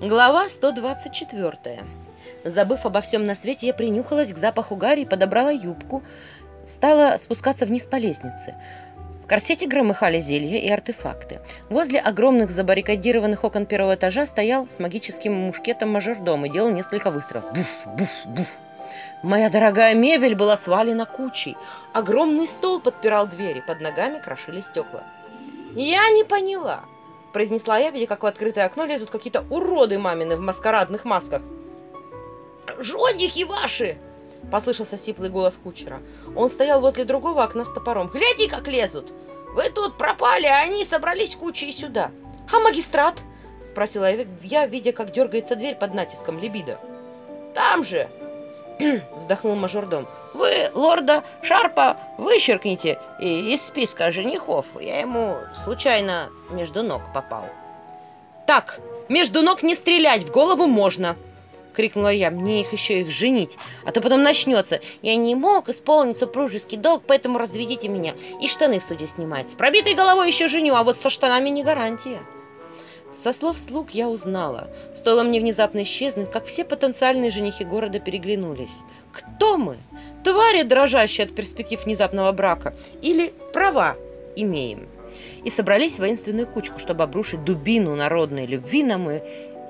Глава 124. Забыв обо всем на свете, я принюхалась к запаху гари и подобрала юбку. Стала спускаться вниз по лестнице. В корсете громыхали зелья и артефакты. Возле огромных забаррикадированных окон первого этажа стоял с магическим мушкетом мажордом и делал несколько выстрелов. Буф, буф, буф. Моя дорогая мебель была свалена кучей. Огромный стол подпирал двери, под ногами крошили стекла. Я не поняла, произнесла я, видя, как в открытое окно лезут какие-то уроды мамины в маскарадных масках. «Жодихи ваши!» — послышался сиплый голос кучера. Он стоял возле другого окна с топором. «Гляди, как лезут! Вы тут пропали, а они собрались кучей сюда!» «А магистрат?» — спросила я, видя, как дергается дверь под натиском либидо. «Там же!» — вздохнул мажордом. «Вы лорда Шарпа вычеркните из списка женихов. Я ему случайно между ног попал». «Так, между ног не стрелять, в голову можно!» — крикнула я. «Мне их еще их женить, а то потом начнется. Я не мог исполнить супружеский долг, поэтому разведите меня. И штаны в суде снимать. С пробитой головой еще женю, а вот со штанами не гарантия». Со слов слуг я узнала. Стоило мне внезапно исчезнуть, как все потенциальные женихи города переглянулись. Кто мы? Твари, дрожащие от перспектив внезапного брака? Или права имеем? И собрались в воинственную кучку, чтобы обрушить дубину народной любви на мы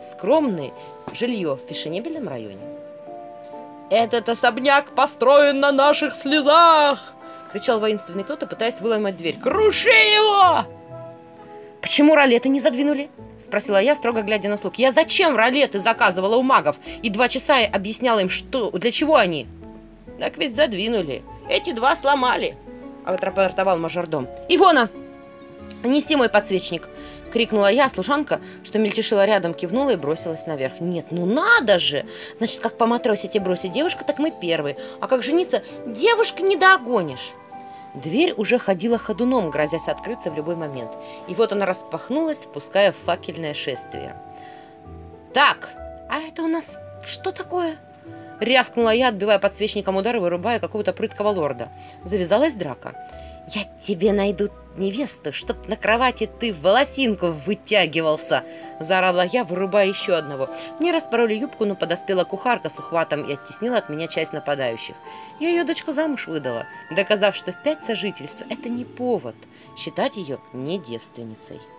скромное жилье в фешенебельном районе. «Этот особняк построен на наших слезах!» — кричал воинственный кто-то, пытаясь выломать дверь. «Круши его!» «Почему ролеты не задвинули?» — спросила я, строго глядя на слуг. «Я зачем ролеты заказывала у магов и два часа объясняла им, что, для чего они?» «Так ведь задвинули. Эти два сломали», — отрапортовал мажордом. «Ивона, неси мой подсвечник!» — крикнула я, служанка, что мельтешила рядом, кивнула и бросилась наверх. «Нет, ну надо же! Значит, как поматросить и бросить девушка, так мы первые. А как жениться, девушка не догонишь!» Дверь уже ходила ходуном, грозясь открыться в любой момент. И вот она распахнулась, впуская факельное шествие. «Так, а это у нас что такое?» Рявкнула я, отбивая подсвечником удар и вырубая какого-то прыткого лорда. Завязалась драка. «Я тебе найду невесту, чтоб на кровати ты в волосинку вытягивался!» Заорала я, вырубая еще одного. Мне распороли юбку, но подоспела кухарка с ухватом и оттеснила от меня часть нападающих. Я ее дочку замуж выдала, доказав, что пять сожительств – это не повод считать ее не девственницей.